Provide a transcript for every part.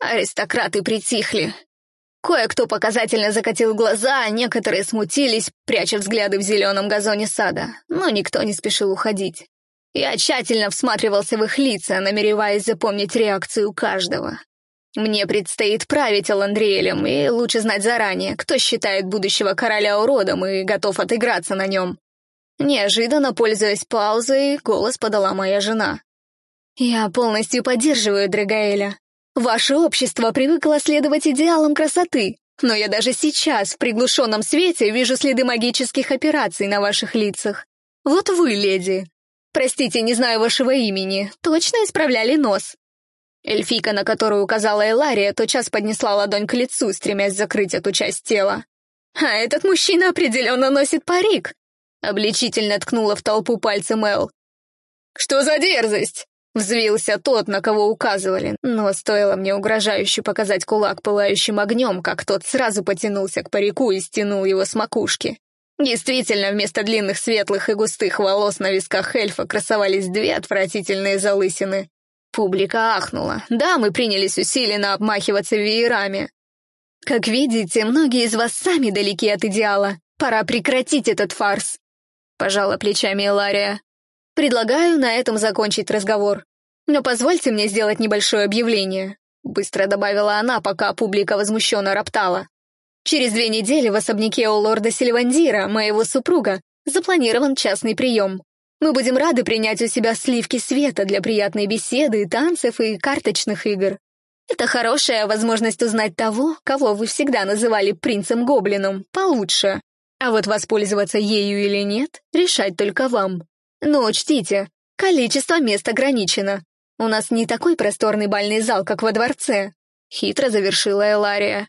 Аристократы притихли. Кое-кто показательно закатил глаза, а некоторые смутились, пряча взгляды в зеленом газоне сада, но никто не спешил уходить. Я тщательно всматривался в их лица, намереваясь запомнить реакцию каждого. Мне предстоит править Аландриэлем, и лучше знать заранее, кто считает будущего короля уродом и готов отыграться на нем. Неожиданно, пользуясь паузой, голос подала моя жена. «Я полностью поддерживаю Драгаэля. Ваше общество привыкло следовать идеалам красоты, но я даже сейчас в приглушенном свете вижу следы магических операций на ваших лицах. Вот вы, леди. Простите, не знаю вашего имени. Точно исправляли нос?» Эльфийка, на которую указала Элария, тотчас поднесла ладонь к лицу, стремясь закрыть эту часть тела. «А этот мужчина определенно носит парик!» Обличительно ткнула в толпу пальцем Эл. «Что за дерзость?» Взвился тот, на кого указывали, но стоило мне угрожающе показать кулак пылающим огнем, как тот сразу потянулся к парику и стянул его с макушки. Действительно, вместо длинных светлых и густых волос на висках эльфа красовались две отвратительные залысины. Публика ахнула. Да, мы принялись усиленно обмахиваться веерами. Как видите, многие из вас сами далеки от идеала. Пора прекратить этот фарс. Пожала плечами Лария. Предлагаю на этом закончить разговор. Но позвольте мне сделать небольшое объявление», — быстро добавила она, пока публика возмущенно роптала. «Через две недели в особняке у лорда Сильвандира, моего супруга, запланирован частный прием. Мы будем рады принять у себя сливки света для приятной беседы, танцев и карточных игр. Это хорошая возможность узнать того, кого вы всегда называли принцем-гоблином, получше. А вот воспользоваться ею или нет, решать только вам. Но учтите, количество мест ограничено. У нас не такой просторный бальный зал, как во дворце», — хитро завершила Элария.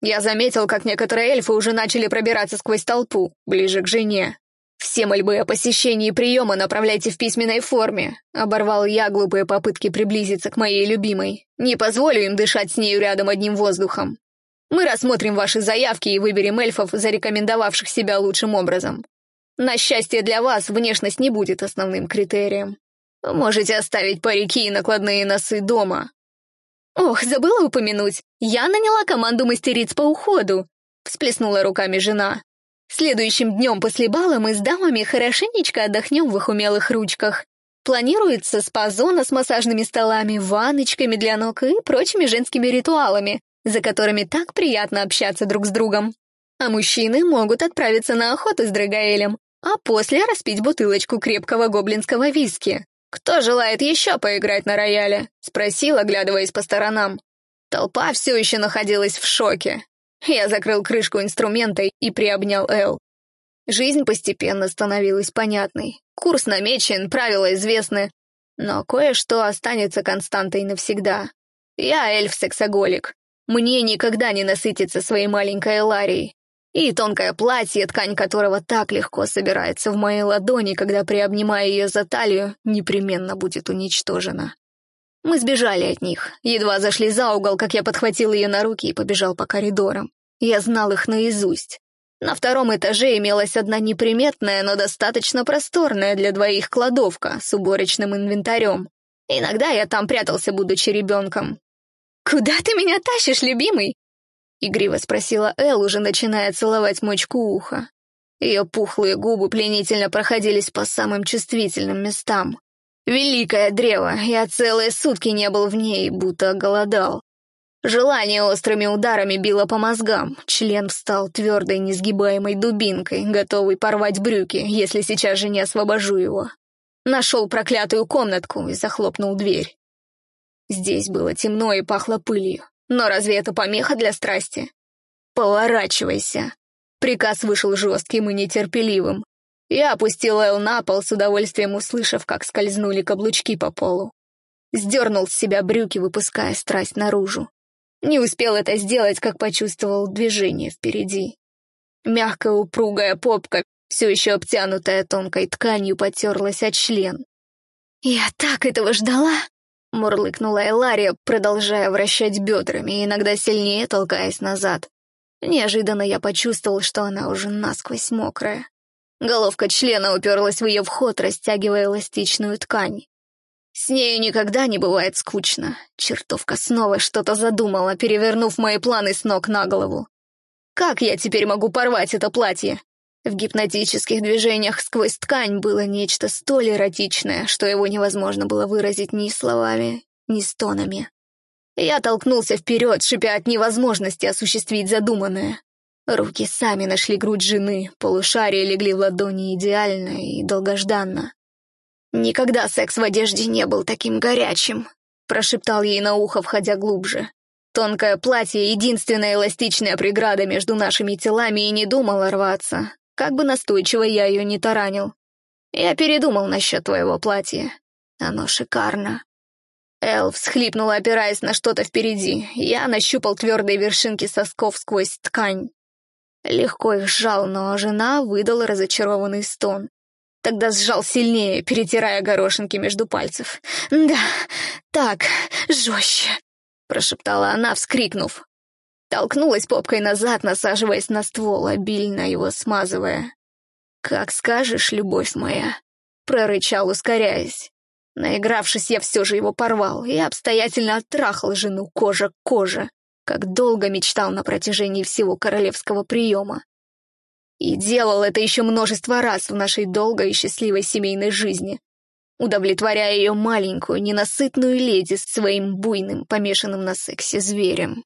Я заметил, как некоторые эльфы уже начали пробираться сквозь толпу, ближе к жене. «Все мольбы о посещении приема направляйте в письменной форме», — оборвал я глупые попытки приблизиться к моей любимой. «Не позволю им дышать с нею рядом одним воздухом. Мы рассмотрим ваши заявки и выберем эльфов, зарекомендовавших себя лучшим образом. На счастье для вас, внешность не будет основным критерием. Можете оставить парики и накладные носы дома. Ох, забыла упомянуть, я наняла команду мастериц по уходу, всплеснула руками жена. Следующим днем после бала мы с дамами хорошенечко отдохнем в их умелых ручках. Планируется спа-зона с массажными столами, ванночками для ног и прочими женскими ритуалами, за которыми так приятно общаться друг с другом. А мужчины могут отправиться на охоту с Драгаэлем, а после распить бутылочку крепкого гоблинского виски. «Кто желает еще поиграть на рояле?» — спросил, оглядываясь по сторонам. Толпа все еще находилась в шоке. Я закрыл крышку инструмента и приобнял Эл. Жизнь постепенно становилась понятной. Курс намечен, правила известны. Но кое-что останется константой навсегда. Я эльф-сексоголик. Мне никогда не насытиться своей маленькой Эларией. И тонкое платье, ткань которого так легко собирается в моей ладони, когда приобнимаю ее за талию, непременно будет уничтожена. Мы сбежали от них. Едва зашли за угол, как я подхватил ее на руки и побежал по коридорам. Я знал их наизусть. На втором этаже имелась одна неприметная, но достаточно просторная для двоих кладовка с уборочным инвентарем. Иногда я там прятался, будучи ребенком. «Куда ты меня тащишь, любимый?» — игриво спросила Эл, уже начиная целовать мочку уха. Ее пухлые губы пленительно проходились по самым чувствительным местам. Великое древо, я целые сутки не был в ней, будто голодал. Желание острыми ударами било по мозгам, член встал твердой несгибаемой дубинкой, готовый порвать брюки, если сейчас же не освобожу его. Нашел проклятую комнатку и захлопнул дверь. Здесь было темно и пахло пылью. Но разве это помеха для страсти? Поворачивайся. Приказ вышел жестким и нетерпеливым. Я опустил Эл на пол, с удовольствием услышав, как скользнули каблучки по полу. Сдернул с себя брюки, выпуская страсть наружу. Не успел это сделать, как почувствовал движение впереди. Мягкая упругая попка, все еще обтянутая тонкой тканью, потерлась от член. «Я так этого ждала!» — мурлыкнула Элария, продолжая вращать бедрами, иногда сильнее толкаясь назад. Неожиданно я почувствовал, что она уже насквозь мокрая. Головка члена уперлась в ее вход, растягивая эластичную ткань. С нею никогда не бывает скучно. Чертовка снова что-то задумала, перевернув мои планы с ног на голову. Как я теперь могу порвать это платье? В гипнотических движениях сквозь ткань было нечто столь эротичное, что его невозможно было выразить ни словами, ни стонами. Я толкнулся вперед, шипя от невозможности осуществить задуманное. Руки сами нашли грудь жены, полушария легли в ладони идеально и долгожданно. «Никогда секс в одежде не был таким горячим», — прошептал ей на ухо, входя глубже. Тонкое платье — единственная эластичная преграда между нашими телами и не думала рваться, как бы настойчиво я ее не таранил. Я передумал насчет твоего платья. Оно шикарно. Эл всхлипнула, опираясь на что-то впереди. Я нащупал твердые вершинки сосков сквозь ткань. Легко их сжал, но жена выдала разочарованный стон. Тогда сжал сильнее, перетирая горошинки между пальцев. «Да, так, жестче», — прошептала она, вскрикнув. Толкнулась попкой назад, насаживаясь на ствол, обильно его смазывая. «Как скажешь, любовь моя», — прорычал, ускоряясь. Наигравшись, я все же его порвал и обстоятельно оттрахал жену кожа к коже, как долго мечтал на протяжении всего королевского приема. И делал это еще множество раз в нашей долгой и счастливой семейной жизни, удовлетворяя ее маленькую, ненасытную леди своим буйным, помешанным на сексе зверем.